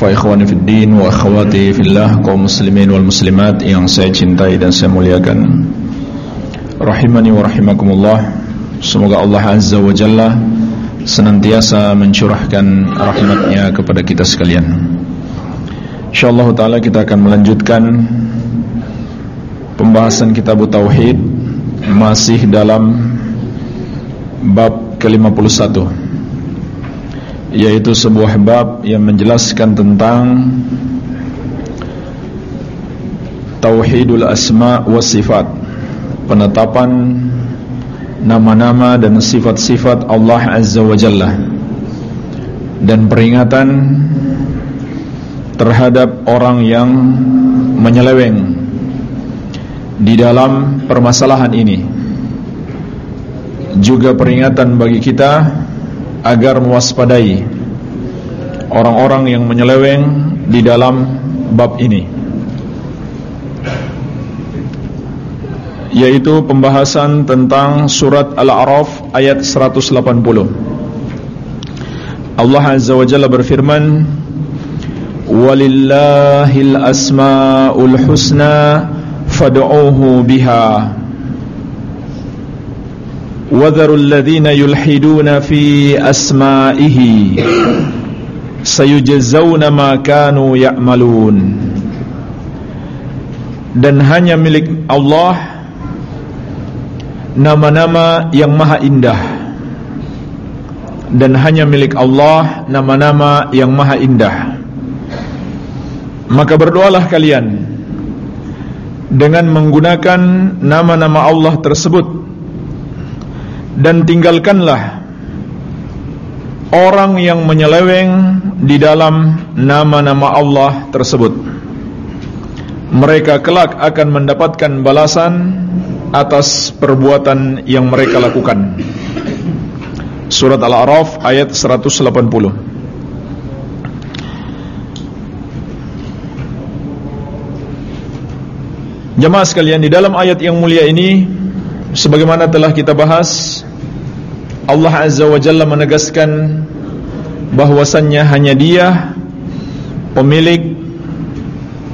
Fa ikhwani fid din wa akhwati fillah kaum muslimin wal muslimat yang saya cintai dan saya muliakan. Rahimani wa rahimakumullah. Semoga Allah Azza wa Jalla senantiasa mencurahkan rahmatnya kepada kita sekalian. Insyaallah taala kita akan melanjutkan pembahasan kitab tauhid masih dalam bab ke-51 yaitu sebuah bab yang menjelaskan tentang tauhidul asma wa sifat penetapan nama-nama dan sifat-sifat Allah Azza wa Jalla dan peringatan terhadap orang yang menyeleweng di dalam permasalahan ini. Juga peringatan bagi kita agar mewaspadai orang-orang yang menyeleweng di dalam bab ini yaitu pembahasan tentang surat Al-A'raf ayat 180 Allah Azza wa Jalla berfirman Walillahil asma'ul husna fad'uuhu biha وذروا الذين يلحدون في أسمائه سيجزون ما كانوا يعملون dan hanya milik Allah nama-nama yang maha indah dan hanya milik Allah nama-nama yang maha indah maka berdoalah kalian dengan menggunakan nama-nama Allah tersebut dan tinggalkanlah orang yang menyeleweng di dalam nama-nama Allah tersebut. Mereka kelak akan mendapatkan balasan atas perbuatan yang mereka lakukan. Surat Al-A'raf ayat 180. Jemaah sekalian di dalam ayat yang mulia ini sebagaimana telah kita bahas Allah Azza wa Jalla menegaskan bahwasannya hanya dia pemilik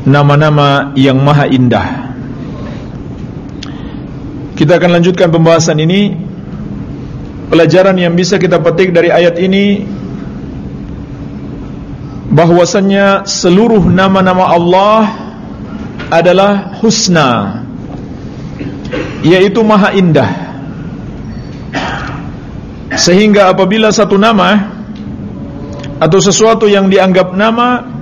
nama-nama yang maha indah. Kita akan lanjutkan pembahasan ini. Pelajaran yang bisa kita petik dari ayat ini bahwasannya seluruh nama-nama Allah adalah husna yaitu maha indah sehingga apabila satu nama atau sesuatu yang dianggap nama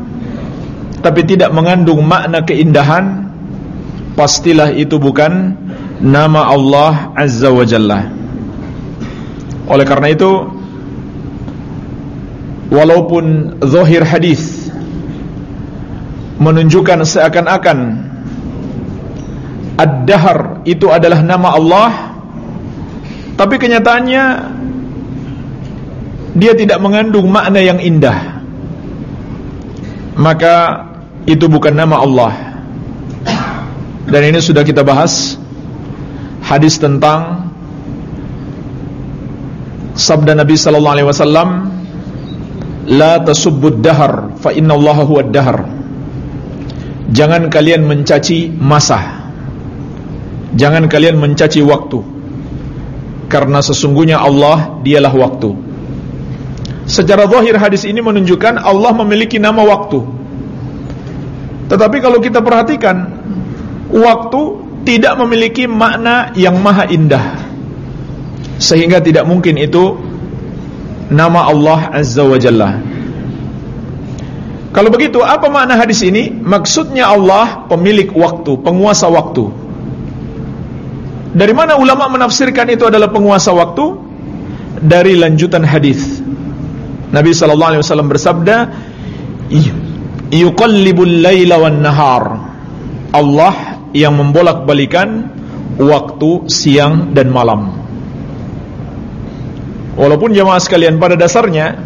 tapi tidak mengandung makna keindahan, pastilah itu bukan nama Allah Azza wa Jalla. Oleh karena itu walaupun zahir hadis menunjukkan seakan-akan Ad-Dahar itu adalah nama Allah. Tapi kenyataannya dia tidak mengandung makna yang indah. Maka itu bukan nama Allah. Dan ini sudah kita bahas hadis tentang sabda Nabi sallallahu alaihi wasallam la tasubbud dahar fa inna Allah huwa dahar jangan kalian mencaci masa jangan kalian mencaci waktu karena sesungguhnya Allah dialah waktu Secara zahir hadis ini menunjukkan Allah memiliki nama waktu. Tetapi kalau kita perhatikan waktu tidak memiliki makna yang maha indah. Sehingga tidak mungkin itu nama Allah Azza wa Jalla. Kalau begitu apa makna hadis ini? Maksudnya Allah pemilik waktu, penguasa waktu. Dari mana ulama menafsirkan itu adalah penguasa waktu? Dari lanjutan hadis. Nabi sallallahu alaihi wasallam bersabda, "Yuqallibul laila wan nahar." Allah yang membolak-balikan waktu siang dan malam. Walaupun jamaah sekalian pada dasarnya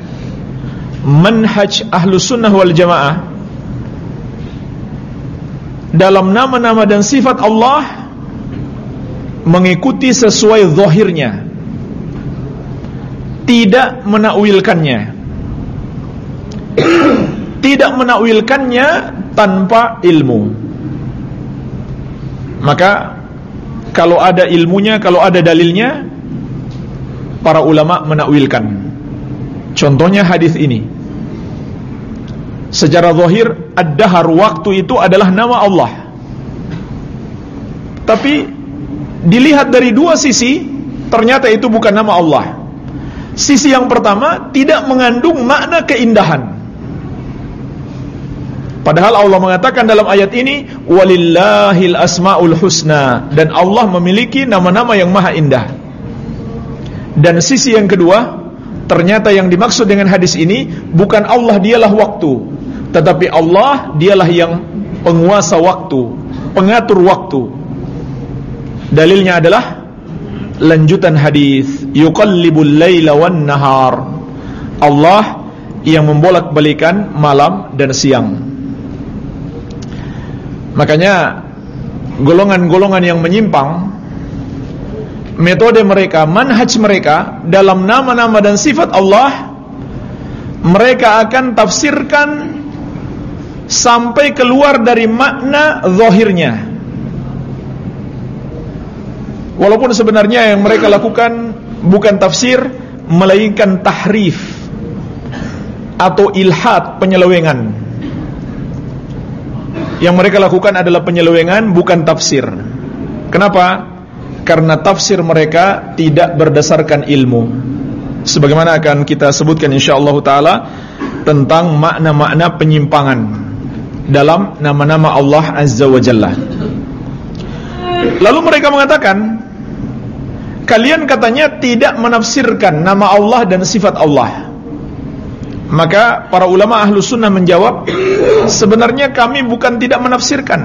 manhaj ahlus sunnah wal jamaah dalam nama-nama dan sifat Allah mengikuti sesuai zahirnya tidak menakwilkannya. Tidak menakwilkannya tanpa ilmu. Maka kalau ada ilmunya kalau ada dalilnya para ulama menakwilkan. Contohnya hadis ini. Secara zahir ad-dahar waktu itu adalah nama Allah. Tapi dilihat dari dua sisi ternyata itu bukan nama Allah sisi yang pertama tidak mengandung makna keindahan Padahal Allah mengatakan dalam ayat ini walillahil asmaul husna dan Allah memiliki nama-nama yang maha indah. Dan sisi yang kedua, ternyata yang dimaksud dengan hadis ini bukan Allah dialah waktu, tetapi Allah dialah yang penguasa waktu, pengatur waktu. Dalilnya adalah lanjutan hadis yuqallibul laila wan nahar. Allah yang membolak-balikan malam dan siang. Makanya golongan-golongan yang menyimpang metode mereka, manhaj mereka dalam nama-nama dan sifat Allah mereka akan tafsirkan sampai keluar dari makna zahirnya. Walaupun sebenarnya yang mereka lakukan bukan tafsir melainkan tahrif atau ilhad penyelewengan yang mereka lakukan adalah penyelewengan bukan tafsir. Kenapa? Karena tafsir mereka tidak berdasarkan ilmu. Sebagaimana akan kita sebutkan insyaallah taala tentang makna-makna penyimpangan dalam nama-nama Allah Azza wa Jalla. Lalu mereka mengatakan, kalian katanya tidak menafsirkan nama Allah dan sifat Allah. Maka para ulama ahlu sunnah menjawab Sebenarnya kami bukan tidak menafsirkan.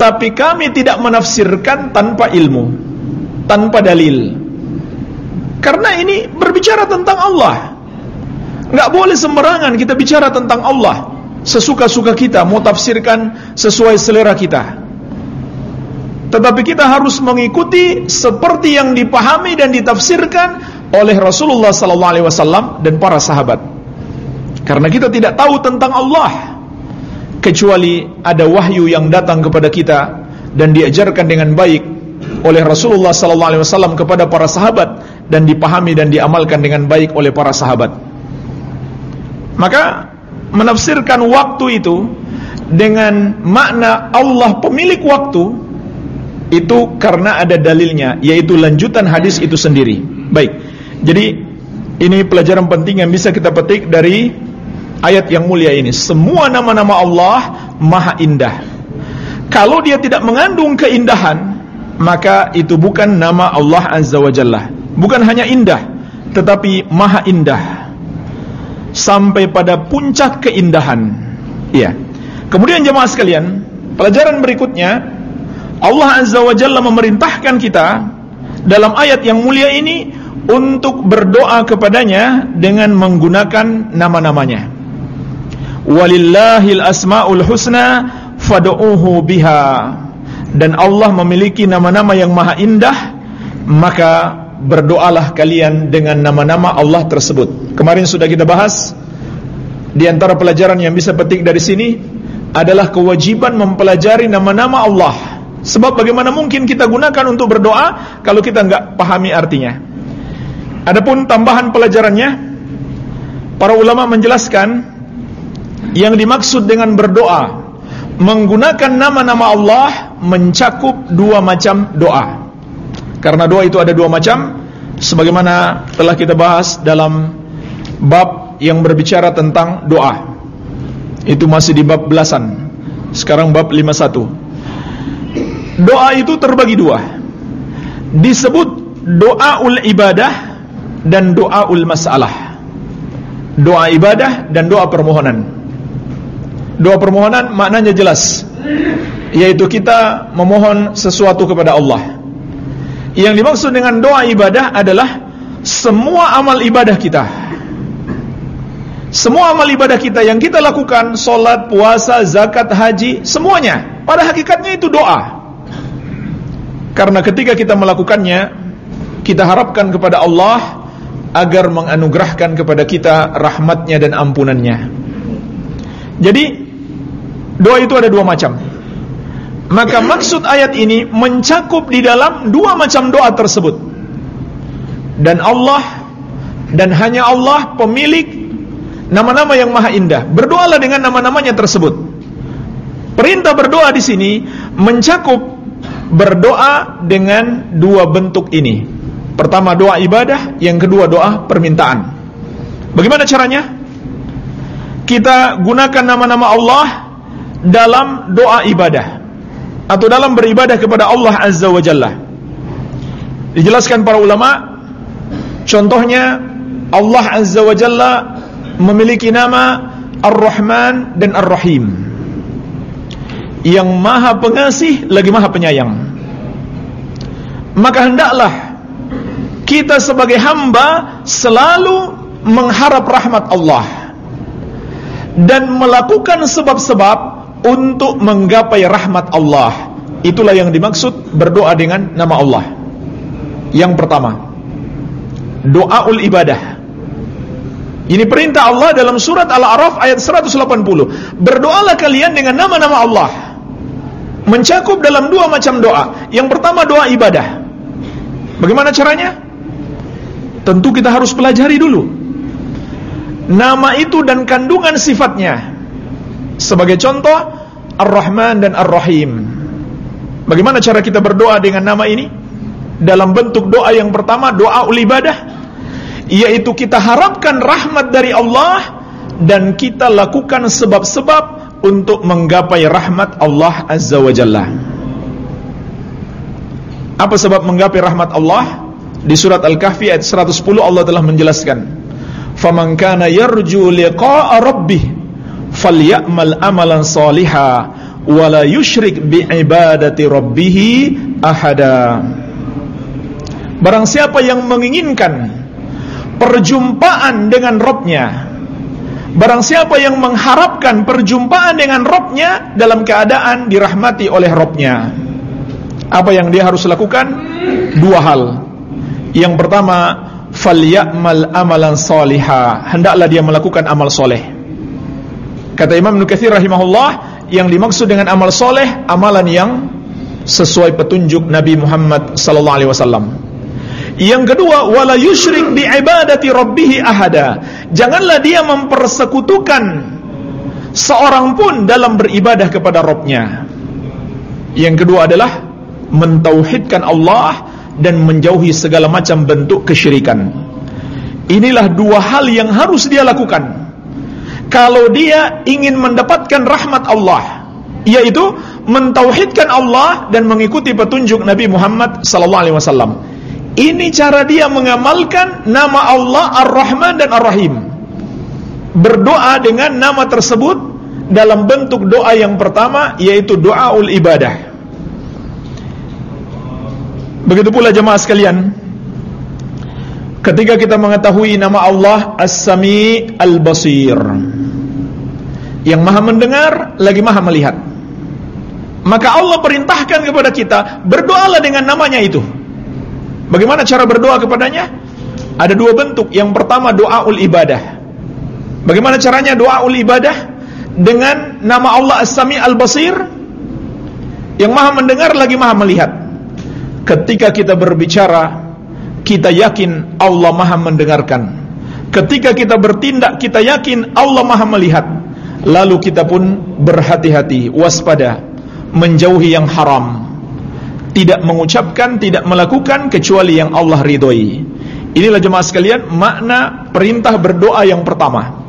Tapi kami tidak menafsirkan tanpa ilmu Tanpa dalil. Karena ini berbicara tentang Allah. Nggak boleh sembarangan kita bicara tentang Allah. Sesuka-suka kita Mau tafsirkan sesuai selera kita Tetapi kita harus mengikuti Seperti yang dipahami dan ditafsirkan oleh Rasulullah sallallahu alaihi wasallam dan para sahabat. Karena kita tidak tahu tentang Allah kecuali ada wahyu yang datang kepada kita dan diajarkan dengan baik oleh Rasulullah sallallahu alaihi wasallam kepada para sahabat dan dipahami dan diamalkan dengan baik oleh para sahabat. Maka menafsirkan waktu itu dengan makna Allah pemilik waktu itu karena ada dalilnya yaitu lanjutan hadis itu sendiri. Baik. Jadi ini pelajaran penting yang bisa kita petik dari ayat yang mulia ini. Semua nama-nama Allah maha indah. Kalau dia tidak mengandung keindahan, maka itu bukan nama Allah Azza wa Jalla. Bukan hanya indah, tetapi maha indah. Sampai pada puncak keindahan. Iya. Kemudian jemaah sekalian, pelajaran berikutnya Allah Azza wa Jalla memerintahkan kita dalam ayat yang mulia ini untuk berdoa kepadanya dengan menggunakan nama-namanya. Walillahil asmaul husna fad'uuhu biha. Dan Allah memiliki nama-nama yang maha indah, maka berdoalah kalian dengan nama-nama Allah tersebut. Kemarin sudah kita bahas di antara pelajaran yang bisa petik dari sini adalah kewajiban mempelajari nama-nama Allah. Sebab bagaimana mungkin kita gunakan untuk berdoa kalau kita enggak pahami artinya? Adapun tambahan pelajarannya Para ulama menjelaskan Yang dimaksud dengan berdoa. Menggunakan nama-nama Allah Mencakup dua macam doa. Karena doa itu ada dua macam Sebagaimana telah kita bahas dalam Bab yang berbicara tentang doa. Itu masih di bab belasan. Sekarang bab 51 Doa itu terbagi dua Disebut doa ul ibadah dan doa ul masalah doa ibadah dan doa permohonan doa permohonan maknanya jelas yaitu kita memohon sesuatu kepada Allah. Yang dimaksud dengan doa ibadah adalah semua amal ibadah kita. Semua amal ibadah kita yang kita lakukan, solat, puasa, zakat, haji, semuanya pada hakikatnya itu doa. Karena ketika kita melakukannya, kita harapkan kepada Allah agar menganugerahkan kepada kita rahmatnya dan ampunannya. Jadi doa itu ada dua macam. Maka maksud ayat ini mencakup di dalam dua macam doa tersebut. Dan Allah dan hanya Allah pemilik nama-nama yang maha indah. Berdoalah dengan nama-namanya tersebut. Perintah berdoa di sini mencakup berdoa dengan dua bentuk ini. Pertama doa ibadah, yang kedua doa permintaan. Bagaimana caranya? Kita gunakan nama-nama Allah dalam doa ibadah atau dalam beribadah kepada Allah Azza wa Jalla. Dijelaskan para ulama, contohnya Allah Azza wa Jalla memiliki nama Ar-Rahman dan Ar-Rahim. Yang maha pengasih lagi maha penyayang. Maka hendaklah kita sebagai hamba selalu mengharap rahmat Allah dan melakukan sebab-sebab untuk menggapai rahmat Allah. Itulah yang dimaksud berdoa dengan nama Allah. Yang pertama, doaul ibadah. Ini perintah Allah dalam surat Al-A'raf ayat 180. Berdoalah kalian dengan nama-nama Allah. Mencakup dalam dua macam doa. Yang pertama doa ibadah. Bagaimana caranya? Tentu kita harus pelajari dulu. Nama itu dan kandungan sifatnya. Sebagai contoh Ar-Rahman dan Ar-Rahim Bagaimana cara kita berdoa dengan nama ini? Dalam bentuk doa yang pertama Doa ul ibadah Yaitu kita harapkan rahmat dari Allah Dan kita lakukan sebab-sebab Untuk menggapai rahmat Allah Azza wa Jalla Apa sebab menggapai rahmat Allah? Di surat Al-Kahfi ayat 110 Allah telah menjelaskan kana yarju liqa'a rabbih falyamal amalan saliha wala yusyrik bi ibadati rabbih ahada Barang siapa yang menginginkan perjumpaan dengan Robnya Barang siapa yang mengharapkan perjumpaan dengan Robnya Dalam keadaan dirahmati oleh Robnya Apa yang dia harus lakukan? Dua hal Yang pertama Falyamal amalan saliha Hendaklah dia melakukan amal soleh Kata Imam Nukathir rahimahullah Yang dimaksud dengan amal soleh Amalan yang sesuai petunjuk Nabi Muhammad sallallahu alaihi wasallam. Yang kedua, wala yusyrik bi ibadati rabbih ahada. Janganlah dia mempersekutukan seorang pun dalam beribadah kepada Rabbnya. Yang kedua adalah mentauhidkan Allah dan menjauhi segala macam bentuk kesyirikan. Inilah dua hal yang harus dia lakukan kalau dia ingin mendapatkan rahmat Allah yaitu mentauhidkan Allah dan mengikuti petunjuk Nabi Muhammad sallallahu alaihi wasallam. Ini cara dia mengamalkan nama Allah Ar-Rahman dan Ar-Rahim. Berdoa dengan nama tersebut dalam bentuk doa yang pertama yaitu doaul ibadah. Begitu pula jemaah sekalian, ketika kita mengetahui nama Allah As-Sami Al-Basir yang maha mendengar lagi maha melihat maka Allah perintahkan kepada kita berdoalah dengan namanya itu bagaimana cara berdoa kepadanya? Ada dua bentuk. Yang pertama doa ul ibadah. Bagaimana caranya doa ul ibadah? Dengan nama Allah As-Sami Al-Basir. Yang maha mendengar lagi maha melihat. Ketika kita berbicara kita yakin Allah maha mendengarkan. Ketika kita bertindak kita yakin Allah maha melihat. Lalu kita pun berhati-hati, waspada, menjauhi yang haram. Tidak mengucapkan, tidak melakukan kecuali yang Allah ridhoi. Inilah jemaah sekalian makna perintah berdoa yang pertama.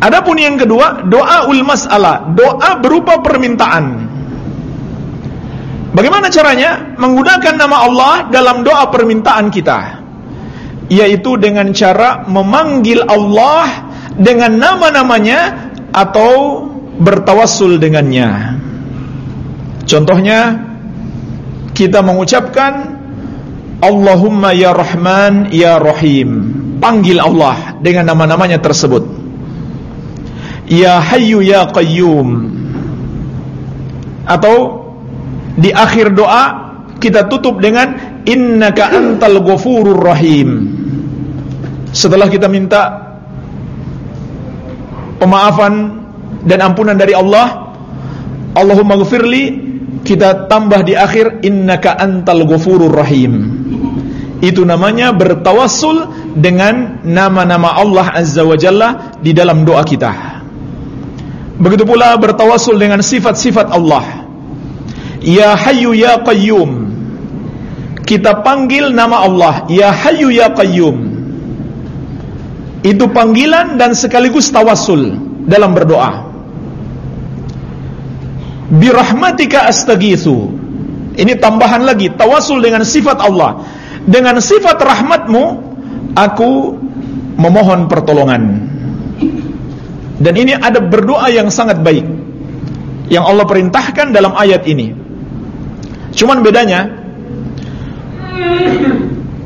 Adapun yang kedua, doa ul mas'alah, doa berupa permintaan. Bagaimana caranya? Menggunakan nama Allah dalam doa permintaan kita. Yaitu dengan cara memanggil Allah dengan nama-namanya atau bertawassul dengannya. Contohnya kita mengucapkan Allahumma ya Rahman ya Rahim. Panggil Allah dengan nama-namanya tersebut. Ya Hayyu ya Qayyum. Atau di akhir doa kita tutup dengan innaka antal ghafurur rahim. Setelah kita minta pemaafan dan ampunan dari Allah, Allahumma ghafirli kita tambah di akhir innaka antal ghafurur rahim. Itu namanya bertawassul dengan nama-nama Allah Azza wa Jalla di dalam doa kita. Begitu pula bertawassul dengan sifat-sifat Allah. Ya Hayyu ya Qayyum. Kita panggil nama Allah, Ya Hayyu ya Qayyum. Itu panggilan dan sekaligus tawassul dalam berdoa. Birahmatika astagithu. Ini tambahan lagi, tawasul dengan sifat Allah. Dengan sifat rahmatmu aku memohon pertolongan. Dan ini ada berdoa yang sangat baik yang Allah perintahkan dalam ayat ini. Cuman bedanya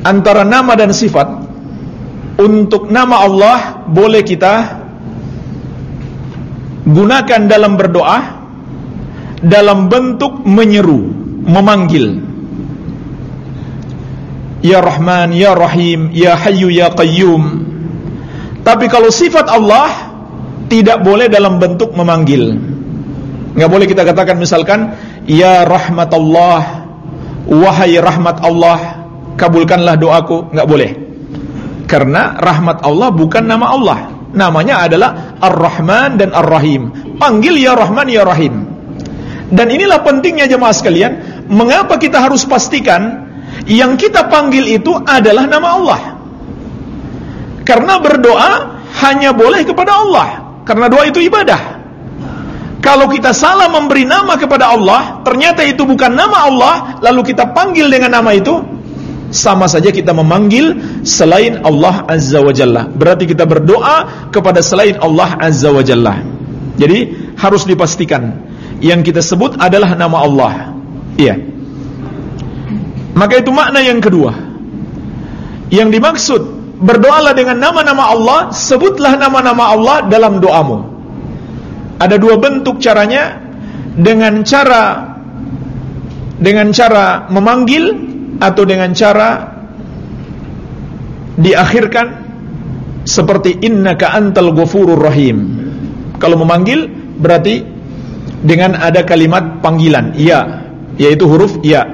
antara nama dan sifat untuk nama Allah boleh kita gunakan dalam berdoa dalam bentuk menyeru memanggil Ya Rahman, Ya Rahim, Ya Hayyu, Ya Qayyum. Tapi kalau sifat Allah tidak boleh dalam bentuk memanggil. Enggak boleh kita katakan misalkan Ya Rahmat Allah, wahai rahmat Allah, kabulkanlah doaku, enggak boleh. Karena rahmat Allah bukan nama Allah. Namanya adalah Ar-Rahman dan Ar-Rahim. Panggil Ya Rahman, Ya Rahim. Dan inilah pentingnya jemaah sekalian, mengapa kita harus pastikan yang kita panggil itu adalah nama Allah. Karena berdoa hanya boleh kepada Allah. Karena doa itu ibadah. Kalau kita salah memberi nama kepada Allah, ternyata itu bukan nama Allah, lalu kita panggil dengan nama itu, sama saja kita memanggil selain Allah Azza wa Jalla. Berarti kita berdoa kepada selain Allah Azza wa Jalla. Jadi harus dipastikan yang kita sebut adalah nama Allah. Iya. Maka itu makna yang kedua. Yang dimaksud berdoalah dengan nama-nama Allah, sebutlah nama-nama Allah dalam doamu. Ada dua bentuk caranya dengan cara dengan cara memanggil atau dengan cara diakhirkan seperti innaka antal ghafurur rahim. Kalau memanggil berarti dengan ada kalimat panggilan. Ya, yaitu huruf ya.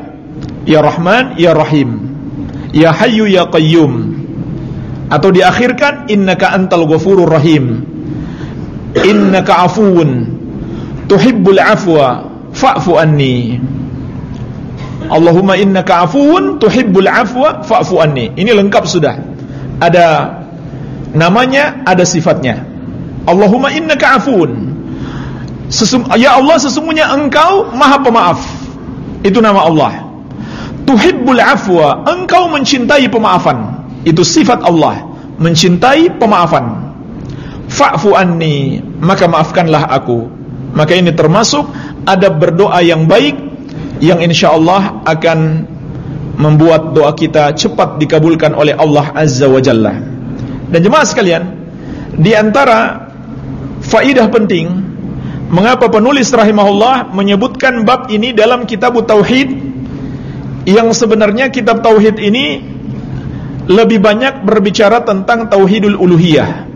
Ya Rahman, Ya Rahim. Ya Hayyu, Ya Qayyum. Atau diakhirkan Innaka antal ghafurur rahim. Innaka afuun Tuhibbul afwa Fa'fu anni. Allahumma innaka afuun Tuhibbul afwa Fa'fu anni. Ini lengkap sudah. Ada namanya, ada sifatnya. Allahumma innaka afuun Ya Allah sesungguhnya engkau maha pemaaf Itu nama Allah tuhibbul afwa, engkau mencintai pemaafan. Itu sifat Allah, mencintai pemaafan. Fa'fu anni, maka maafkanlah aku. Maka ini termasuk ada berdoa yang baik yang insyaallah akan membuat doa kita cepat dikabulkan oleh Allah Azza wa Jalla. Dan jemaah sekalian, di antara faidah penting mengapa penulis rahimahullah menyebutkan bab ini dalam kitab tauhid yang sebenarnya kitab tauhid ini lebih banyak berbicara tentang tauhidul uluhiyah.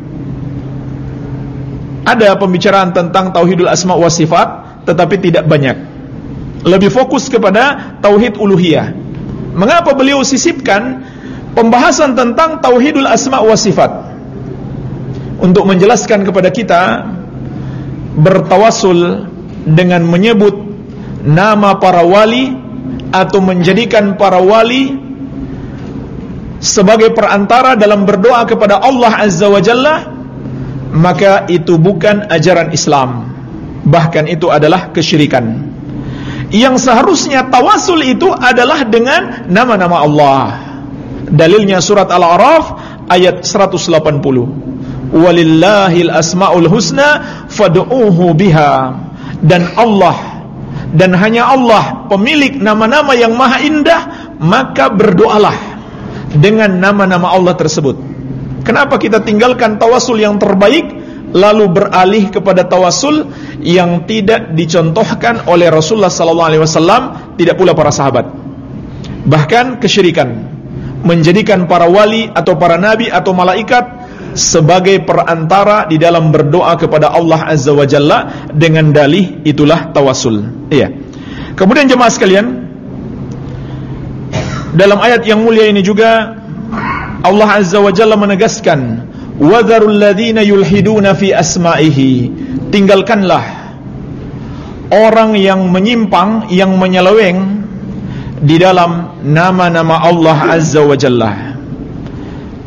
Ada pembicaraan tentang tauhidul asma wa sifat tetapi tidak banyak. Lebih fokus kepada tauhid uluhiyah. Mengapa beliau sisipkan pembahasan tentang tauhidul asma wa sifat? Untuk menjelaskan kepada kita bertawasul dengan menyebut nama para wali atau menjadikan para wali sebagai perantara dalam berdoa kepada Allah Azza wa Jalla maka itu bukan ajaran Islam. Bahkan itu adalah kesyirikan. Yang seharusnya tawasul itu adalah dengan nama-nama Allah. Dalilnya surat Al-A'raf ayat 180 walillahil asmaul husna fad'uuhu biha dan Allah dan hanya Allah pemilik nama-nama yang maha indah, maka berdoalah dengan nama-nama Allah tersebut. Kenapa kita tinggalkan tawasul yang terbaik lalu beralih kepada tawasul yang tidak dicontohkan oleh Rasulullah sallallahu alaihi wasallam, tidak pula para sahabat. Bahkan kesyirikan menjadikan para wali atau para nabi atau malaikat sebagai perantara di dalam berdoa kepada Allah Azza wa Jalla dengan dalih itulah tawasul. Iya. Kemudian jemaah sekalian, dalam ayat yang mulia ini juga Allah Azza wa Jalla menegaskan, "Wadharul ladzina yulhiduna fi asma'ihi." Tinggalkanlah orang yang menyimpang, yang menyeleweng di dalam nama-nama Allah Azza wa Jalla.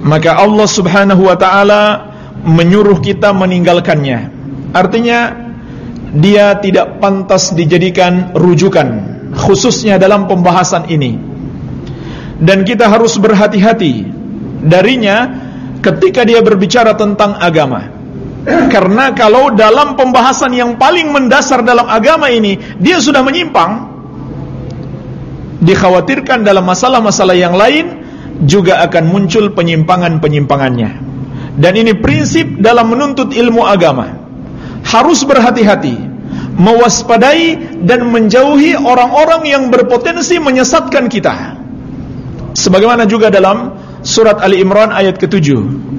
Maka Allah subhanahu wa ta'ala menyuruh kita meninggalkannya. Artinya dia tidak pantas dijadikan rujukan Khususnya dalam pembahasan ini. Dan kita harus berhati-hati Darinya ketika dia berbicara tentang agama. Karena kalau dalam pembahasan yang paling mendasar dalam agama ini Dia sudah menyimpang Dikhawatirkan dalam masalah-masalah yang lain juga akan muncul penyimpangan-penyimpangannya. Dan ini prinsip dalam menuntut ilmu agama. Harus berhati-hati, mewaspadai dan menjauhi orang-orang yang berpotensi menyesatkan kita. Sebagaimana juga dalam surat Ali Imran ayat ke-7,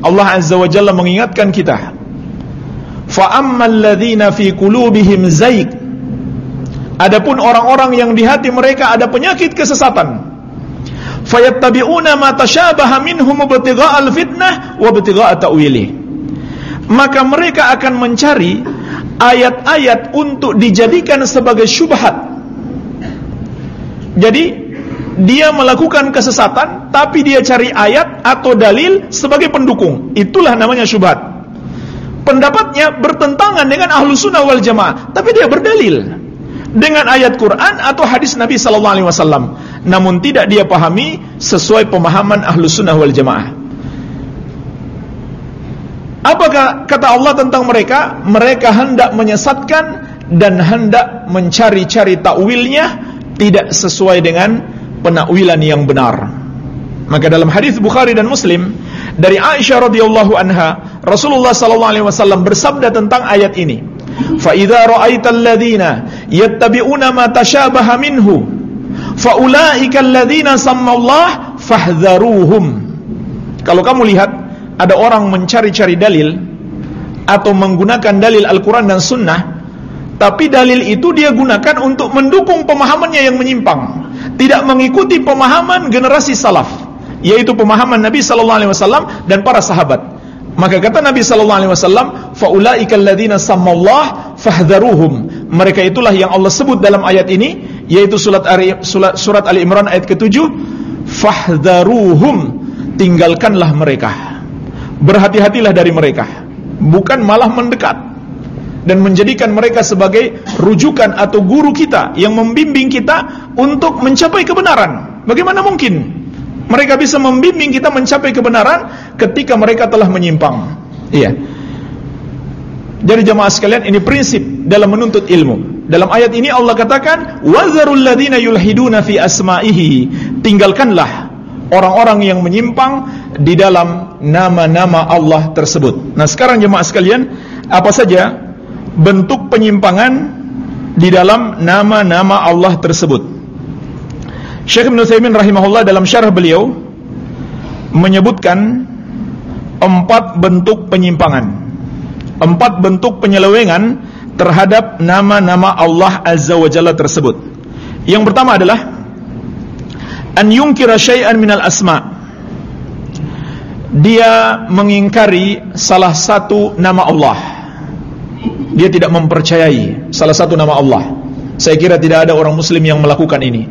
Allah Azza wa Jalla mengingatkan kita. Fa ammal ladzina fi qulubihim zaik Adapun orang-orang yang di hati mereka ada penyakit kesesatan, fayattabi'una ma tashabaha minhum ibtigha'al fitnah wa ibtigha'a ta'wili. Maka mereka akan mencari ayat-ayat untuk dijadikan sebagai syubhat. Jadi dia melakukan kesesatan tapi dia cari ayat atau dalil sebagai pendukung. Itulah namanya syubhat. Pendapatnya bertentangan dengan ahlu sunnah wal jamaah tapi dia berdalil dengan ayat Quran atau hadis Nabi sallallahu alaihi wasallam namun tidak dia pahami sesuai pemahaman ahlus sunnah wal jamaah. Apakah kata Allah tentang mereka? Mereka hendak menyesatkan dan hendak mencari-cari takwilnya tidak sesuai dengan penakwilan yang benar. Maka dalam hadis Bukhari dan Muslim dari Aisyah radhiyallahu anha, Rasulullah sallallahu alaihi wasallam bersabda tentang ayat ini. Fa idza ra'aital ladzina yattabi'una ma tashabaha minhu faulaika alladzina sammallah fahdharuhum kalau kamu lihat ada orang mencari-cari dalil atau menggunakan dalil Al-Quran dan Sunnah tapi dalil itu dia gunakan untuk mendukung pemahamannya yang menyimpang. Tidak mengikuti pemahaman generasi salaf yaitu pemahaman Nabi sallallahu alaihi wasallam dan para sahabat. Maka kata Nabi sallallahu alaihi wasallam faulaika alladzina sammallah fahdharuhum mereka itulah yang Allah sebut dalam ayat ini yaitu surat Ali, surat, surat Ali Imran ayat ke-7 fahdharuhum tinggalkanlah mereka. Berhati-hatilah dari mereka. Bukan malah mendekat dan menjadikan mereka sebagai rujukan atau guru kita yang membimbing kita untuk mencapai kebenaran. Bagaimana mungkin mereka bisa membimbing kita mencapai kebenaran ketika mereka telah menyimpang? Iya. Jadi jemaah sekalian ini prinsip dalam menuntut ilmu dalam ayat ini Allah katakan, "Wazarul ladzina yulhiduna fi asma'ihi." Tinggalkanlah orang-orang yang menyimpang di dalam nama-nama Allah tersebut. Nah, sekarang jemaah sekalian, apa saja bentuk penyimpangan di dalam nama-nama Allah tersebut? Syekh Ibn Utsaimin rahimahullah dalam syarah beliau menyebutkan empat bentuk penyimpangan, empat bentuk penyelewengan terhadap nama-nama Allah Azza wa Jalla tersebut. Yang pertama adalah an yunkira syai'an minal asma. Dia mengingkari salah satu nama Allah. Dia tidak mempercayai salah satu nama Allah. Saya kira tidak ada orang muslim yang melakukan ini.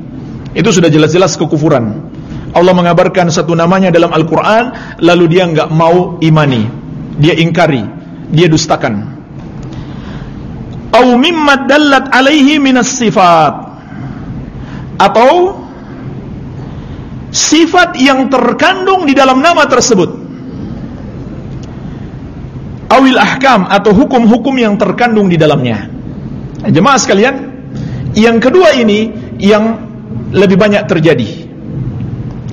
Itu sudah jelas-jelas kekufuran. Allah mengabarkan satu namanya dalam Al-Quran Lalu dia enggak mau imani Dia ingkari Dia dustakan au mimma dallat alaihi minas sifat atau sifat yang terkandung di dalam nama tersebut awil ahkam atau hukum-hukum yang terkandung di dalamnya jemaah sekalian Yang kedua ini yang lebih banyak terjadi.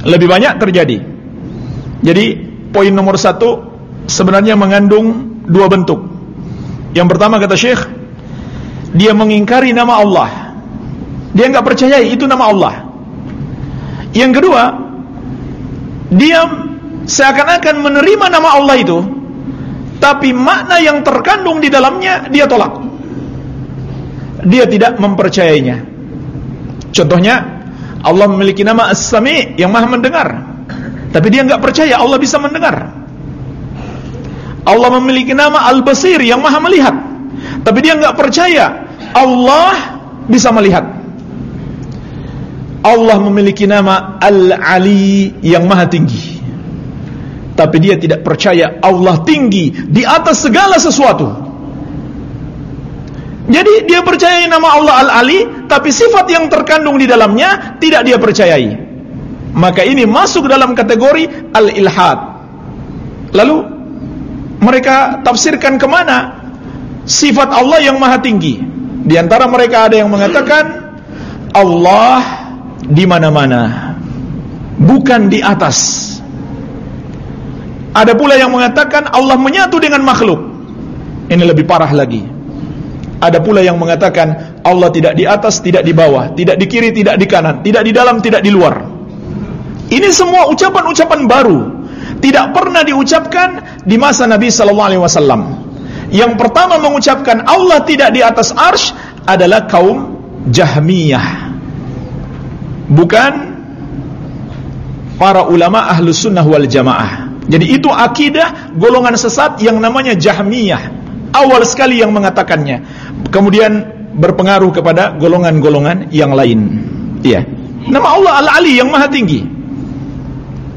Lebih banyak terjadi. Jadi poin nomor satu sebenarnya mengandung dua bentuk. Yang pertama kata Syekh, dia mengingkari nama Allah. Dia nggak percaya itu nama Allah. Yang kedua, dia seakan-akan menerima nama Allah itu, tapi makna yang terkandung di dalamnya dia tolak. Dia tidak mempercayainya. Contohnya, Allah memiliki nama As-Sami yang Maha mendengar, tapi dia nggak percaya Allah bisa mendengar. Allah memiliki nama Al-Basir yang Maha melihat, tapi dia nggak percaya Allah bisa melihat. Allah memiliki nama Al-Ali yang maha tinggi. Tapi dia tidak percaya Allah tinggi di atas segala sesuatu. Jadi dia percaya nama Allah Al-Ali Tapi sifat yang terkandung di dalamnya tidak dia percayai. Maka ini masuk dalam kategori Al-Ilhad. Lalu mereka tafsirkan ke mana? Sifat Allah yang maha tinggi Di antara mereka ada yang mengatakan Allah di mana-mana bukan di atas. Ada pula yang mengatakan Allah menyatu dengan makhluk. Ini lebih parah lagi. Ada pula yang mengatakan Allah tidak di atas, tidak di bawah tidak di kiri, tidak di kanan tidak di dalam, tidak di luar. Ini semua ucapan-ucapan baru. Tidak pernah diucapkan di masa Nabi sallallahu alaihi wasallam yang pertama mengucapkan Allah tidak di atas arsh adalah kaum Jahmiyah. Bukan para ulama ahlus sunnah wal jamaah. Jadi itu akidah golongan sesat yang namanya Jahmiyah. Awal sekali yang mengatakannya. Kemudian berpengaruh kepada golongan-golongan yang lain. Iya. Nama Allah Al-Ali yang maha tinggi.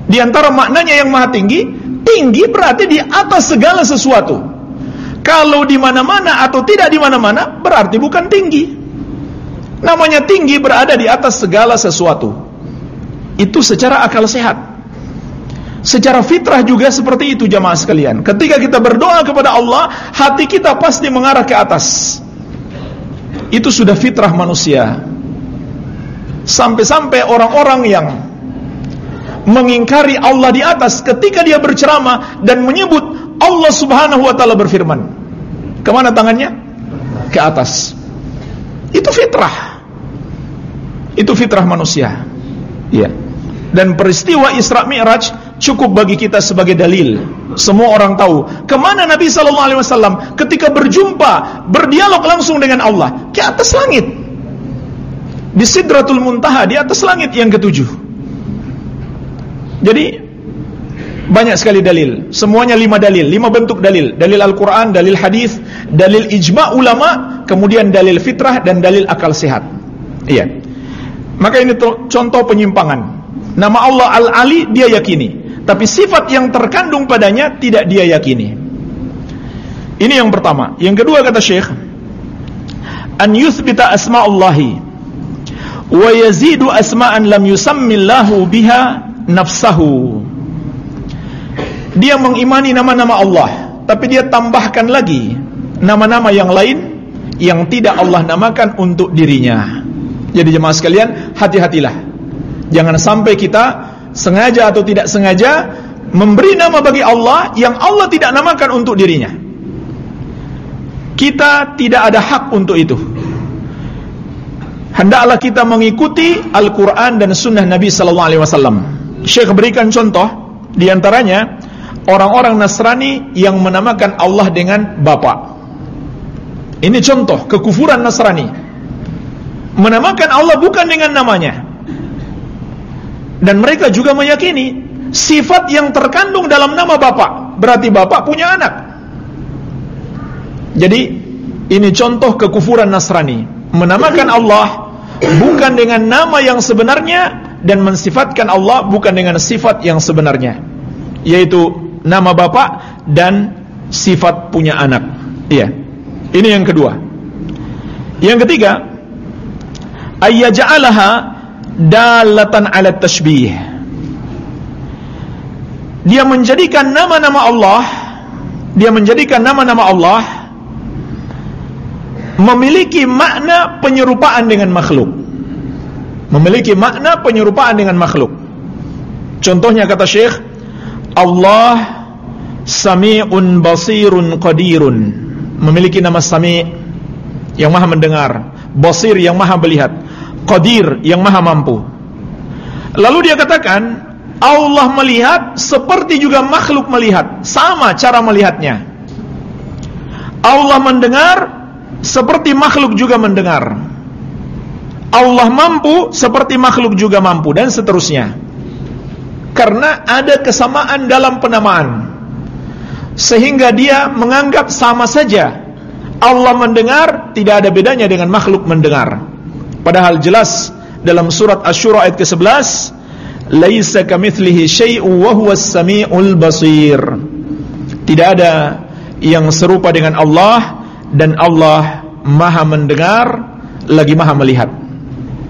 Di antara maknanya yang maha tinggi tinggi berarti di atas segala sesuatu kalau di mana-mana atau tidak di mana-mana berarti bukan tinggi Namanya tinggi berada di atas segala sesuatu. Itu secara akal sehat. Secara fitrah juga seperti itu jamaah sekalian. Ketika kita berdoa kepada Allah, hati kita pasti mengarah ke atas. Itu sudah fitrah manusia. Sampai-sampai orang-orang yang mengingkari Allah di atas ketika dia berceramah dan menyebut Allah Subhanahu wa taala berfirman. Ke mana tangannya? Ke atas. Itu fitrah. Itu fitrah manusia. Ya. Dan peristiwa Isra Mi'raj cukup bagi kita sebagai dalil. Semua orang tahu ke mana Nabi Sallallahu Alaihi Wasallam ketika berjumpa berdialog langsung dengan Allah ke atas langit di Sidratul Muntaha di atas langit yang ketujuh. Jadi banyak sekali dalil. Semuanya lima dalil, lima bentuk dalil. Dalil Al-Quran, dalil hadis, dalil ijma ulama, kemudian dalil fitrah dan dalil akal sehat. Iya. Maka ini contoh penyimpangan. Nama Allah Al-Ali dia yakini, tapi sifat yang terkandung padanya tidak dia yakini. Ini yang pertama. Yang kedua kata Syekh, an yuthbita asma'ullahi wa yazidu asma'an lam yusammillahu biha nafsahu. Dia mengimani nama-nama Allah, tapi dia tambahkan lagi nama-nama yang lain yang tidak Allah namakan untuk dirinya. Jadi jemaah sekalian, hati-hatilah. Jangan sampai kita sengaja atau tidak sengaja memberi nama bagi Allah yang Allah tidak namakan untuk dirinya. Kita tidak ada hak untuk itu. Hendaklah kita mengikuti Al-Quran dan Sunnah Nabi Sallallahu Alaihi Wasallam. Syekh berikan contoh, di antaranya orang-orang Nasrani yang menamakan Allah dengan Bapa. Ini contoh kekufuran Nasrani menamakan Allah bukan dengan namanya. Dan mereka juga meyakini sifat yang terkandung dalam nama Bapak, berarti Bapak punya anak. Jadi ini contoh kekufuran Nasrani, menamakan Allah bukan dengan nama yang sebenarnya dan mensifatkan Allah bukan dengan sifat yang sebenarnya, yaitu nama Bapak dan sifat punya anak. Iya. Ini yang kedua. Yang ketiga, ayyaj'alaha dalatan ala tashbih dia menjadikan nama-nama Allah dia menjadikan nama-nama Allah memiliki makna penyerupaan dengan makhluk. Memiliki makna penyerupaan dengan makhluk. Contohnya kata Syekh, Allah Sami'un basirun qadirun. Memiliki nama Sami' yang maha mendengar, Basir yang maha melihat, Qadir yang maha mampu. Lalu dia katakan, Allah melihat seperti juga makhluk melihat, sama cara melihatnya. Allah mendengar seperti makhluk juga mendengar. Allah mampu seperti makhluk juga mampu dan seterusnya. Karena ada kesamaan dalam penamaan. Sehingga dia menganggap sama saja Allah mendengar tidak ada bedanya dengan makhluk mendengar. Padahal jelas dalam surat Asy-Syura ayat ke-11, "Laisa kamitslihi syai'un wa huwas samiul basir." Tidak ada yang serupa dengan Allah dan Allah Maha mendengar lagi Maha melihat.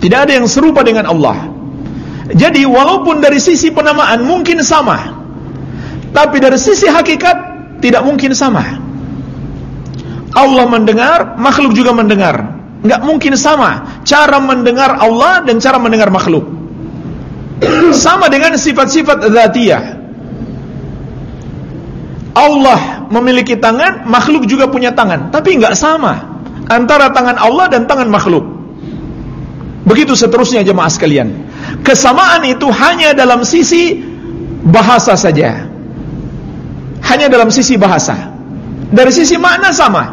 Tidak ada yang serupa dengan Allah. Jadi walaupun dari sisi penamaan mungkin sama, tapi dari sisi hakikat tidak mungkin sama. Allah mendengar, makhluk juga mendengar. Enggak mungkin sama cara mendengar Allah dan cara mendengar makhluk. sama dengan sifat-sifat dzatiyah. Allah memiliki tangan, makhluk juga punya tangan, tapi enggak sama antara tangan Allah dan tangan makhluk. Begitu seterusnya jemaah sekalian. Kesamaan itu hanya dalam sisi bahasa saja. Hanya dalam sisi bahasa. Dari sisi makna sama.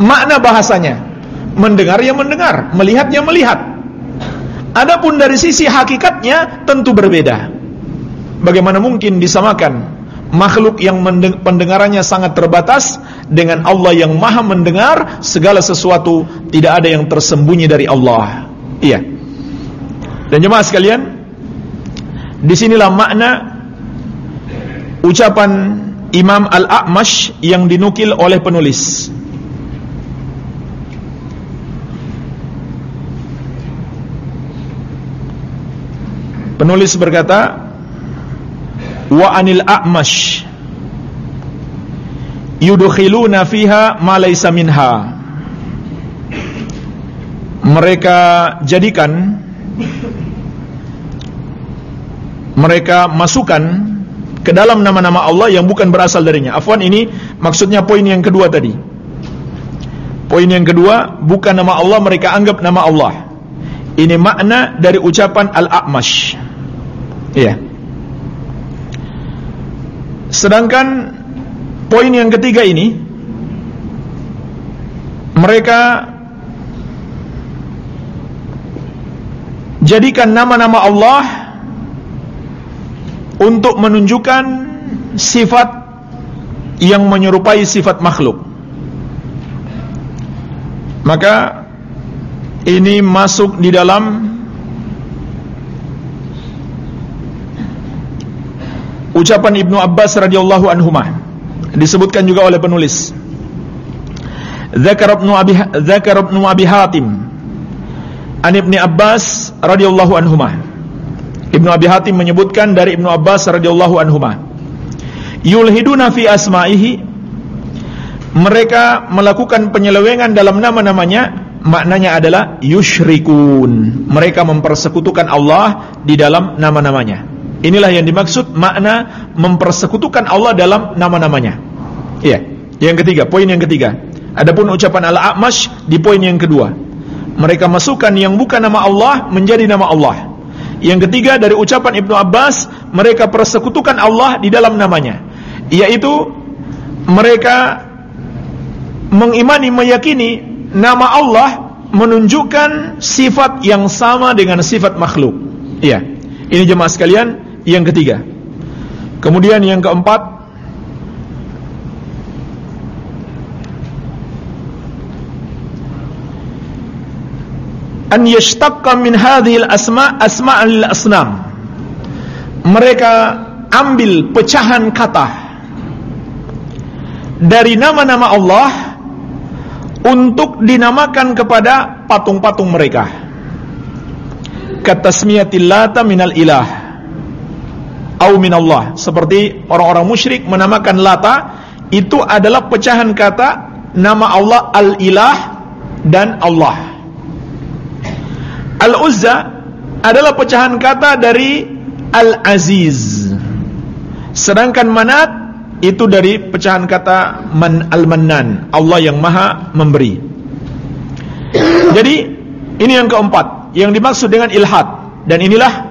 Makna bahasanya. Mendengar ya mendengar, melihat ya melihat. Adapun dari sisi hakikatnya tentu berbeda. Bagaimana mungkin disamakan makhluk yang pendengarannya sangat terbatas dengan Allah yang maha mendengar segala sesuatu tidak ada yang tersembunyi dari Allah iya dan jemaah sekalian di sinilah makna ucapan Imam Al-A'mash yang dinukil oleh penulis. Penulis berkata wa anil a'mash yudkhiluna fiha ma laysa minha. Mereka jadikan mereka masukkan ke dalam nama-nama Allah yang bukan berasal darinya. Afwan ini maksudnya poin yang kedua tadi. Poin yang kedua bukan nama Allah mereka anggap nama Allah. Ini makna dari ucapan al-a'mash. Iya. Sedangkan poin yang ketiga ini mereka jadikan nama-nama Allah untuk menunjukkan sifat yang menyerupai sifat makhluk. Maka ini masuk di dalam ucapan Ibnu Abbas radhiyallahu anhuma disebutkan juga oleh penulis. Zakar Ibnu Abi Zakar Ibnu Abi Hatim. An Ibnu Abbas radhiyallahu anhuma Ibnu Abi Hatim menyebutkan dari Ibnu Abbas radhiyallahu anhuma yulhiduna fi asma'ihi mereka melakukan penyelewengan dalam nama-namanya maknanya adalah yusyrikun mereka mempersekutukan Allah di dalam nama-namanya Inilah yang dimaksud makna mempersekutukan Allah dalam nama-namanya. Iya. Yang ketiga, poin yang ketiga. Adapun ucapan Al-A'mash di poin yang kedua. Mereka masukkan yang bukan nama Allah menjadi nama Allah. Yang ketiga dari ucapan Ibnu Abbas, mereka persekutukan Allah di dalam namanya. Yaitu mereka mengimani meyakini nama Allah menunjukkan sifat yang sama dengan sifat makhluk. Iya. Ini jemaah sekalian, yang ketiga. Kemudian yang keempat an yashtaqqa min hadhihi al-asma' asma'an lil asnam. Mereka ambil pecahan kata dari nama-nama Allah untuk dinamakan kepada patung-patung mereka. Katasmiyatil lata minal ilah au minallah seperti orang-orang musyrik menamakan Lata itu adalah pecahan kata nama Allah Al-Ilah dan Allah. Al-Uzza adalah pecahan kata dari Al-Aziz. Sedangkan Manat itu dari pecahan kata Man Al-Mannan, Allah yang Maha memberi. Jadi ini yang keempat, yang dimaksud dengan ilhad dan inilah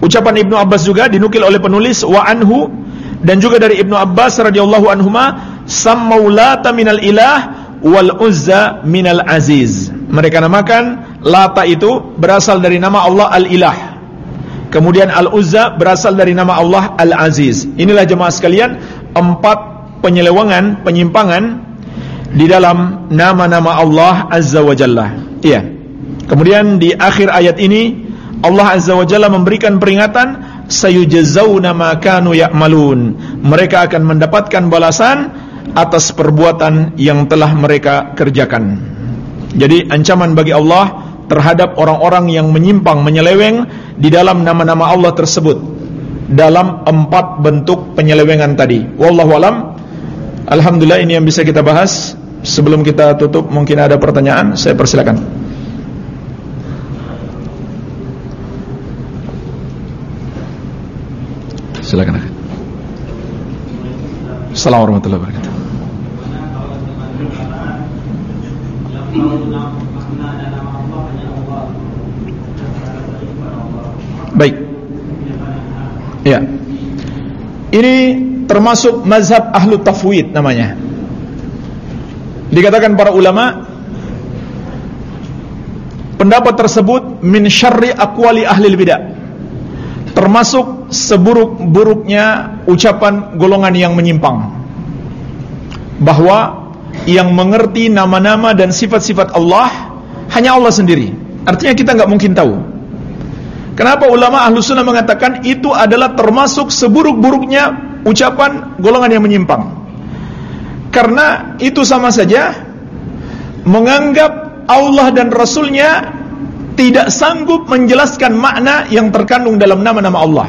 ucapan Ibnu Abbas juga dinukil oleh penulis wa anhu dan juga dari Ibnu Abbas radhiyallahu anhuma sammaulata minal ilah wal uzza minal aziz. Mereka namakan Lata itu berasal dari nama Allah Al-Ilah. Kemudian Al-Uzza berasal dari nama Allah Al-Aziz. Inilah jemaah sekalian empat penyelewangan, penyimpangan di dalam nama-nama Allah Azza wa Jalla. Iya. Kemudian di akhir ayat ini Allah Azza wa Jalla memberikan peringatan sayujazawna ma kanu ya'malun. Mereka akan mendapatkan balasan atas perbuatan yang telah mereka kerjakan. Jadi ancaman bagi Allah terhadap orang-orang yang menyimpang menyeleweng di dalam nama-nama Allah tersebut dalam empat bentuk penyelewengan tadi. Wallahu alam. Alhamdulillah ini yang bisa kita bahas. Sebelum kita tutup mungkin ada pertanyaan, saya persilakan. Silakan. Assalamualaikum warahmatullahi wabarakatuh. Baik. Ya. Ini termasuk mazhab ahlu tafwid namanya. Dikatakan para ulama pendapat tersebut min syarri aqwali ahli bidah. Termasuk seburuk-buruknya ucapan golongan yang menyimpang. Bahwa yang mengerti nama-nama dan sifat-sifat Allah hanya Allah sendiri. Artinya kita nggak mungkin tahu. Kenapa ulama ahlu sunnah mengatakan itu adalah termasuk seburuk-buruknya ucapan golongan yang menyimpang? Karena itu sama saja menganggap Allah dan Rasulnya tidak sanggup menjelaskan makna yang terkandung dalam nama-nama Allah.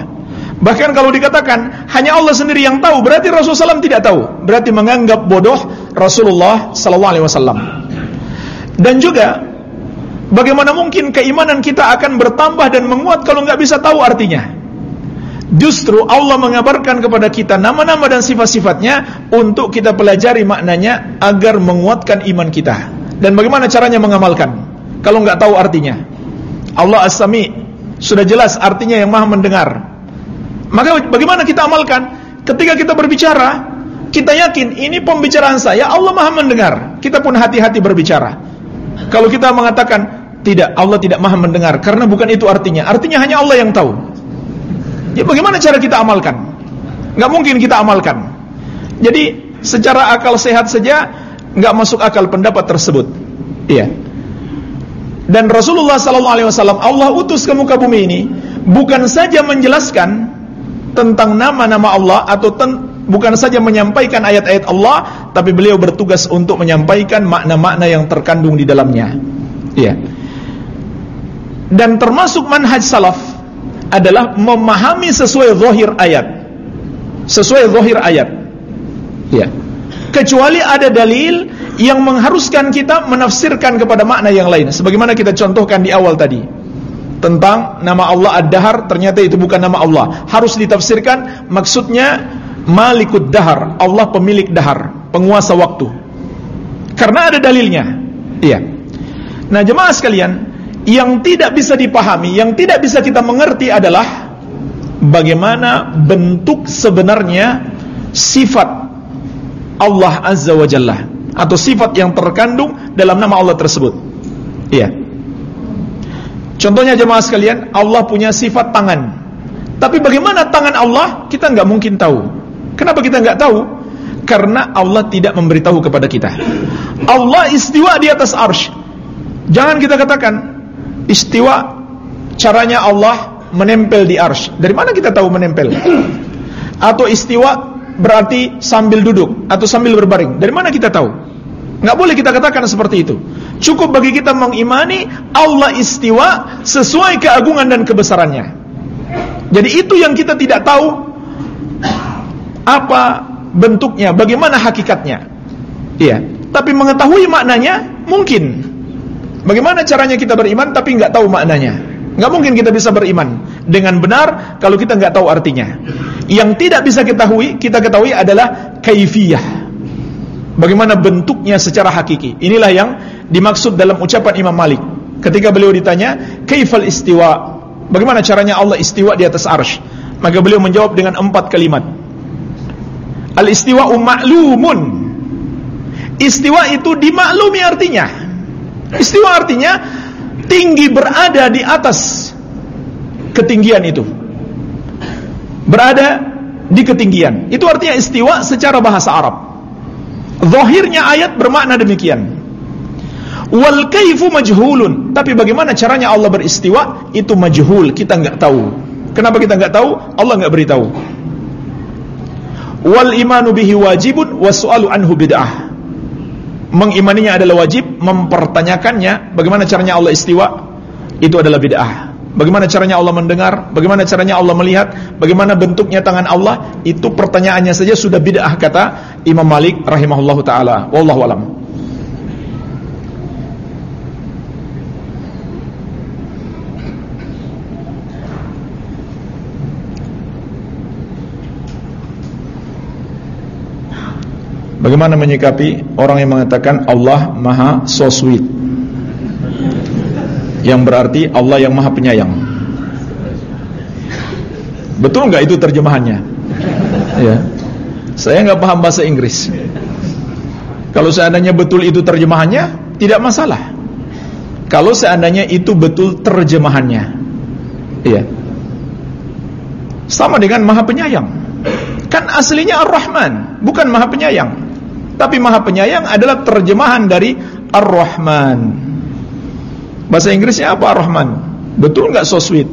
Bahkan kalau dikatakan hanya Allah sendiri yang tahu, berarti Rasulullah SAW tidak tahu. Berarti menganggap bodoh Rasulullah SAW. Dan juga Bagaimana mungkin keimanan kita akan bertambah dan menguat kalau nggak bisa tahu artinya? Justru Allah mengabarkan kepada kita nama-nama dan sifat-sifatnya untuk kita pelajari maknanya agar menguatkan iman kita. Dan bagaimana caranya mengamalkan? Kalau nggak tahu artinya, Allah As-Sami sudah jelas artinya yang Maha mendengar. Maka bagaimana kita amalkan? Ketika kita berbicara, kita yakin ini pembicaraan saya Allah Maha mendengar. Kita pun hati-hati berbicara. Kalau kita mengatakan tidak, Allah tidak maha mendengar karena bukan itu artinya. Artinya hanya Allah yang tahu. Ya bagaimana cara kita amalkan? Gak mungkin kita amalkan. Jadi secara akal sehat saja gak masuk akal pendapat tersebut. Iya. Dan Rasulullah SAW Allah utus ke muka bumi ini bukan saja menjelaskan tentang nama-nama Allah atau bukan saja menyampaikan ayat-ayat Allah, tapi beliau bertugas untuk menyampaikan makna-makna yang terkandung di dalamnya. Iya. Dan termasuk manhaj salaf adalah memahami sesuai zahir ayat. Sesuai zahir ayat. Iya. Kecuali ada dalil yang mengharuskan kita menafsirkan kepada makna yang lain. Sebagaimana kita contohkan di awal tadi tentang nama Allah Ad-Dahar ternyata itu bukan nama Allah. Harus ditafsirkan maksudnya Malikud Dahar, Allah pemilik dahar, penguasa waktu. Karena ada dalilnya. Iya. Nah, jemaah sekalian, yang tidak bisa dipahami, yang tidak bisa kita mengerti adalah bagaimana bentuk sebenarnya sifat Allah Azza wa Jalla atau sifat yang terkandung dalam nama Allah tersebut. Iya. Contohnya jemaah sekalian, Allah punya sifat tangan. Tapi bagaimana tangan Allah kita nggak mungkin tahu. Kenapa kita nggak tahu? Karena Allah tidak memberitahu kepada kita. Allah istiwa di atas arsh. Jangan kita katakan istiwa caranya Allah menempel di arsh. Dari mana kita tahu menempel? Atau istiwa berarti sambil duduk atau sambil berbaring. Dari mana kita tahu? Nggak boleh kita katakan seperti itu. Cukup bagi kita mengimani Allah istiwa sesuai keagungan dan kebesarannya. Jadi itu yang kita tidak tahu apa bentuknya, bagaimana hakikatnya. Iya. Tapi mengetahui maknanya Mungkin. Bagaimana caranya kita beriman tapi nggak tahu maknanya? Nggak mungkin kita bisa beriman dengan benar kalau kita nggak tahu artinya. Yang tidak bisa ketahui, kita ketahui adalah kaifiyah. Bagaimana bentuknya secara hakiki. Inilah yang dimaksud dalam ucapan Imam Malik. Ketika beliau ditanya, kaifal istiwa? Bagaimana caranya Allah istiwa di atas arsh? Maka beliau menjawab dengan empat kalimat. Al-istiwa'u ma'lumun. Istiwa itu dimaklumi artinya. Istiwa artinya tinggi berada di atas ketinggian itu. Berada di ketinggian. Itu artinya istiwa secara bahasa Arab. Zahirnya ayat bermakna demikian. Wal kaifu majhulun. Tapi bagaimana caranya Allah beristiwa itu majhul, kita enggak tahu. Kenapa kita enggak tahu? Allah enggak beritahu wal imanu bihi wajibun wasu'alu anhu bid'ah mengimaninya adalah wajib mempertanyakannya bagaimana caranya Allah istiwa itu adalah bid'ah. Bagaimana caranya Allah mendengar bagaimana caranya Allah melihat bagaimana bentuknya tangan Allah itu pertanyaannya saja sudah bid'ah kata Imam Malik rahimahullahu taala. Wallahu alam Bagaimana menyikapi orang yang mengatakan Allah Maha so sweet? Yang berarti Allah yang Maha penyayang. Betul nggak itu terjemahannya? Ya. Saya nggak paham bahasa Inggris. Kalau seandainya betul itu terjemahannya Tidak masalah. Kalau seandainya itu betul terjemahannya. Iya. Sama dengan Maha Penyayang. Kan aslinya Ar-Rahman Bukan Maha Penyayang tapi Maha Penyayang adalah terjemahan dari Ar-Rahman. Bahasa Inggrisnya apa Ar-Rahman? Betul nggak so sweet?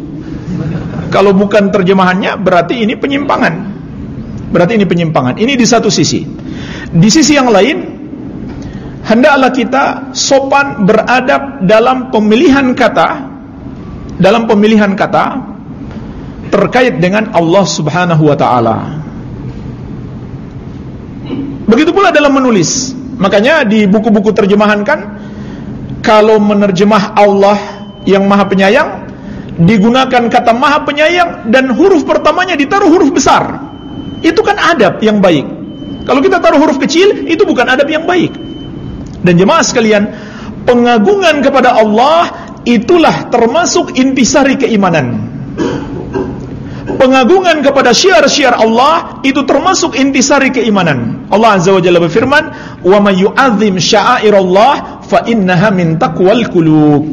Kalau bukan terjemahannya berarti ini penyimpangan. Berarti ini penyimpangan. Ini di satu sisi. Di sisi yang lain hendaklah kita sopan beradab dalam pemilihan kata dalam pemilihan kata terkait dengan Allah Subhanahu wa taala. Begitu pula dalam menulis. Makanya di buku-buku terjemahan kan kalau menerjemah Allah yang Maha Penyayang digunakan kata Maha Penyayang dan huruf pertamanya ditaruh huruf besar. Itu kan adab yang baik. Kalau kita taruh huruf kecil itu bukan adab yang baik. Dan jemaah sekalian, pengagungan kepada Allah itulah termasuk intisari keimanan pengagungan kepada syiar-syiar Allah itu termasuk intisari keimanan. Allah Azza wa Jalla berfirman, "Wa may yu'azzim sya'airallah fa innaha min taqwal qulub."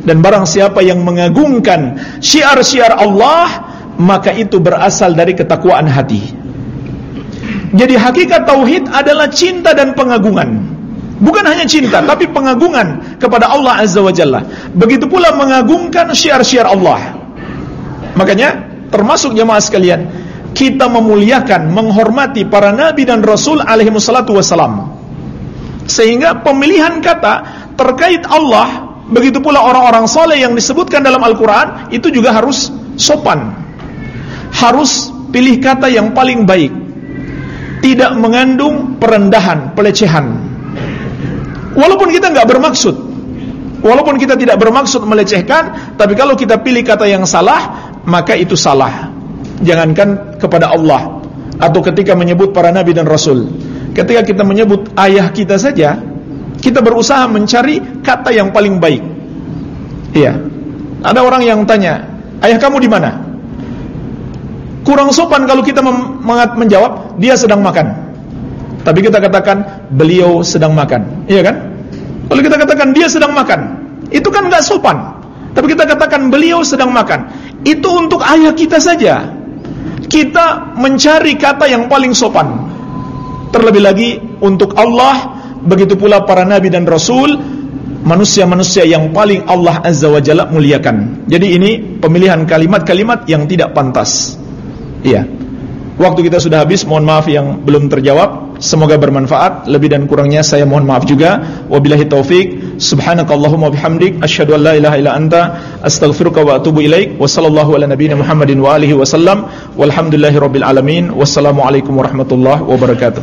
Dan barang siapa yang mengagungkan syiar-syiar Allah, maka itu berasal dari ketakwaan hati. Jadi hakikat tauhid adalah cinta dan pengagungan. Bukan hanya cinta, tapi pengagungan kepada Allah Azza wa Jalla. Begitu pula mengagungkan syiar-syiar Allah. Makanya termasuk jemaah sekalian, kita memuliakan, menghormati para nabi dan rasul alaihi wassalatu wassalam. Sehingga pemilihan kata terkait Allah, begitu pula orang-orang soleh yang disebutkan dalam Al-Quran, itu juga harus sopan. Harus pilih kata yang paling baik. Tidak mengandung perendahan, pelecehan. Walaupun kita nggak bermaksud, Walaupun kita tidak bermaksud melecehkan, tapi kalau kita pilih kata yang salah, maka itu salah. Jangankan kepada Allah atau ketika menyebut para nabi dan rasul. Ketika kita menyebut ayah kita saja, kita berusaha mencari kata yang paling baik. Iya. Ada orang yang tanya, "Ayah kamu di mana?" Kurang sopan kalau kita menjawab, "Dia sedang makan." Tapi kita katakan, "Beliau sedang makan." Iya kan? Kalau kita katakan dia sedang makan, itu kan enggak sopan. Tapi kita katakan beliau sedang makan. Itu untuk ayah kita saja. Kita mencari kata yang paling sopan. Terlebih lagi untuk Allah, begitu pula para nabi dan rasul, manusia-manusia yang paling Allah Azza wa Jalla muliakan. Jadi ini pemilihan kalimat-kalimat yang tidak pantas. Iya. Waktu kita sudah habis, mohon maaf yang belum terjawab. Semoga bermanfaat. Lebih dan kurangnya saya mohon maaf juga. Wabillahi taufik. Subhanakallahumma bihamdik. Asyhadu an la ilaha illa anta. Astaghfiruka wa atubu ilaik. Wa sallallahu ala nabiyina Muhammadin wa alihi wa sallam. Walhamdulillahi rabbil alamin. Wassalamualaikum warahmatullahi wabarakatuh.